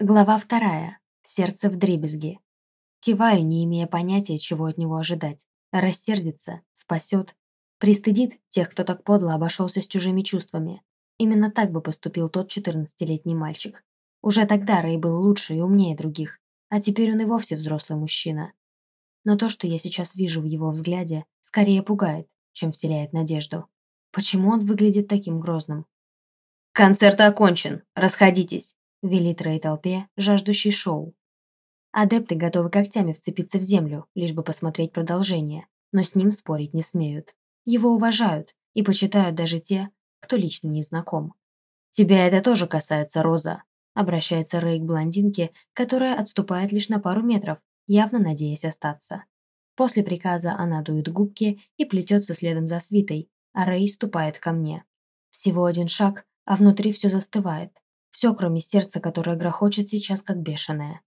Глава вторая. Сердце в дребезги. Киваю, не имея понятия, чего от него ожидать. Рассердится, спасет, пристыдит тех, кто так подло обошелся с чужими чувствами. Именно так бы поступил тот 14-летний мальчик. Уже тогда Рэй был лучше и умнее других, а теперь он и вовсе взрослый мужчина. Но то, что я сейчас вижу в его взгляде, скорее пугает, чем вселяет надежду. Почему он выглядит таким грозным? «Концерт окончен! Расходитесь!» Велит Рэй толпе, жаждущий шоу. Адепты готовы когтями вцепиться в землю, лишь бы посмотреть продолжение, но с ним спорить не смеют. Его уважают и почитают даже те, кто лично не знаком. «Тебя это тоже касается, Роза», обращается Рэй к блондинке, которая отступает лишь на пару метров, явно надеясь остаться. После приказа она дует губки и плетется следом за свитой, а Рэй ступает ко мне. Всего один шаг, а внутри все застывает. Все, кроме сердца, которое грохочет сейчас как бешеное.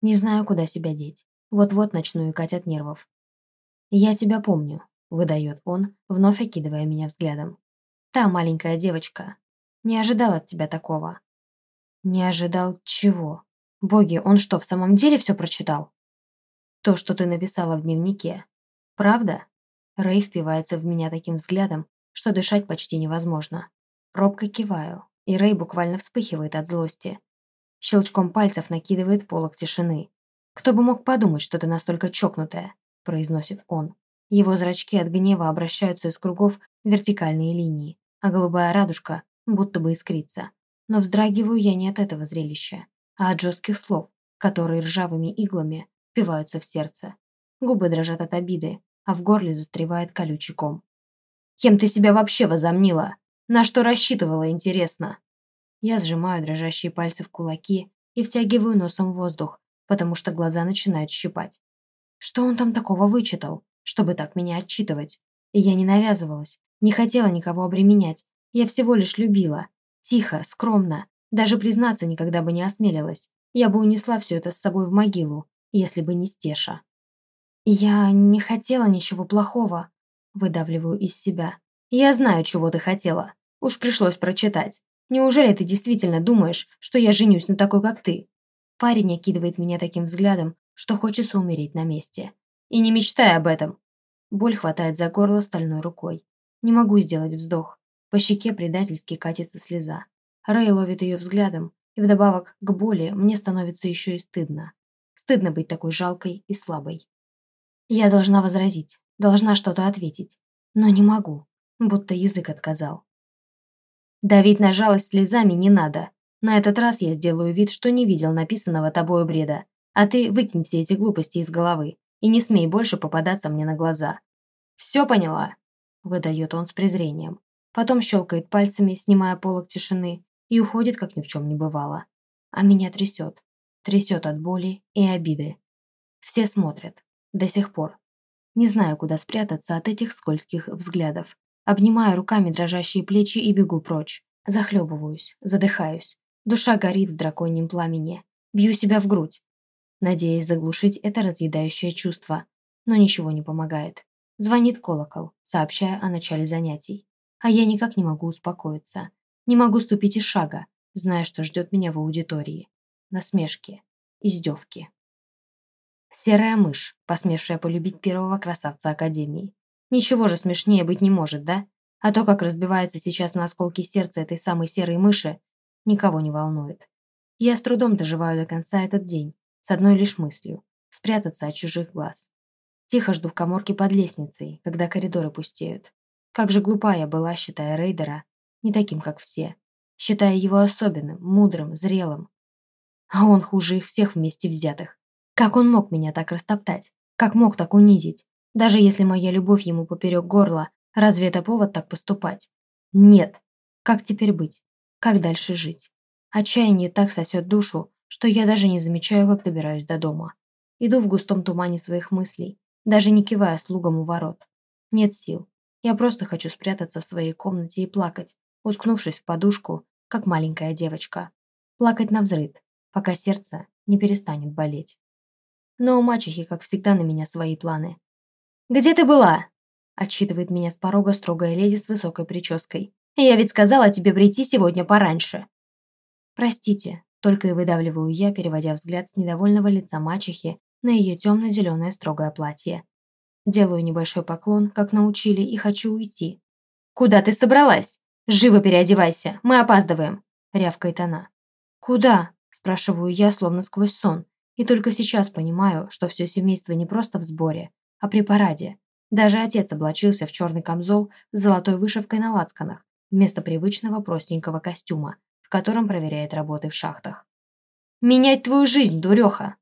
Не знаю, куда себя деть. Вот-вот начну икать от нервов. «Я тебя помню», — выдает он, вновь окидывая меня взглядом. «Та маленькая девочка. Не ожидал от тебя такого». «Не ожидал чего? Боги, он что, в самом деле все прочитал?» «То, что ты написала в дневнике. Правда?» Рэй впивается в меня таким взглядом, что дышать почти невозможно. Робко киваю и Рэй буквально вспыхивает от злости. Щелчком пальцев накидывает полок тишины. «Кто бы мог подумать, что ты настолько чокнутая?» – произносит он. Его зрачки от гнева обращаются из кругов в вертикальные линии, а голубая радужка будто бы искрится. Но вздрагиваю я не от этого зрелища, а от жестких слов, которые ржавыми иглами впиваются в сердце. Губы дрожат от обиды, а в горле застревает колючий ком. «Кем ты себя вообще возомнила?» На что рассчитывала, интересно? Я сжимаю дрожащие пальцы в кулаки и втягиваю носом воздух, потому что глаза начинают щипать. Что он там такого вычитал, чтобы так меня отчитывать? И я не навязывалась, не хотела никого обременять. Я всего лишь любила. Тихо, скромно. Даже признаться никогда бы не осмелилась. Я бы унесла все это с собой в могилу, если бы не Стеша. Я не хотела ничего плохого, выдавливаю из себя. Я знаю, чего ты хотела. Уж пришлось прочитать. Неужели ты действительно думаешь, что я женюсь на такой, как ты? Парень окидывает меня таким взглядом, что хочется умереть на месте. И не мечтай об этом. Боль хватает за горло стальной рукой. Не могу сделать вздох. По щеке предательски катится слеза. Рэй ловит ее взглядом, и вдобавок к боли мне становится еще и стыдно. Стыдно быть такой жалкой и слабой. Я должна возразить, должна что-то ответить, но не могу будто язык отказал. Давить на жалость слезами не надо. На этот раз я сделаю вид, что не видел написанного тобою бреда, а ты выкинь все эти глупости из головы и не смей больше попадаться мне на глаза. Все поняла?» – выдает он с презрением. Потом щелкает пальцами, снимая полок тишины, и уходит, как ни в чем не бывало. А меня трясет. Трясет от боли и обиды. Все смотрят. До сих пор. Не знаю, куда спрятаться от этих скользких взглядов. Обнимаю руками дрожащие плечи и бегу прочь. Захлебываюсь, задыхаюсь. Душа горит в драконьем пламени. Бью себя в грудь, надеясь заглушить это разъедающее чувство. Но ничего не помогает. Звонит колокол, сообщая о начале занятий. А я никак не могу успокоиться. Не могу ступить и шага, зная, что ждет меня в аудитории. Насмешки, издевки. Серая мышь, посмевшая полюбить первого красавца Академии. Ничего же смешнее быть не может, да? А то, как разбивается сейчас на осколки сердца этой самой серой мыши, никого не волнует. Я с трудом доживаю до конца этот день, с одной лишь мыслью – спрятаться от чужих глаз. Тихо жду в коморке под лестницей, когда коридоры пустеют. Как же глупа я была, считая Рейдера не таким, как все. Считая его особенным, мудрым, зрелым. А он хуже их всех вместе взятых. Как он мог меня так растоптать? Как мог так унизить? Даже если моя любовь ему поперек горла, разве это повод так поступать? Нет. Как теперь быть? Как дальше жить? Отчаяние так сосет душу, что я даже не замечаю, как добираюсь до дома. Иду в густом тумане своих мыслей, даже не кивая слугам у ворот. Нет сил. Я просто хочу спрятаться в своей комнате и плакать, уткнувшись в подушку, как маленькая девочка. Плакать на взрыд, пока сердце не перестанет болеть. Но у мачехи, как всегда, на меня свои планы. «Где ты была?» Отчитывает меня с порога строгая леди с высокой прической. «Я ведь сказала тебе прийти сегодня пораньше». «Простите», Только и выдавливаю я, переводя взгляд с недовольного лица мачехи на ее темно-зеленое строгое платье. Делаю небольшой поклон, как научили, и хочу уйти. «Куда ты собралась? Живо переодевайся, мы опаздываем!» — рявкает она. «Куда?» — спрашиваю я, словно сквозь сон, и только сейчас понимаю, что все семейство не просто в сборе, а при параде. Даже отец облачился в черный камзол с золотой вышивкой на лацканах, вместо привычного простенького костюма, в котором проверяет работы в шахтах. «Менять твою жизнь, дуреха!»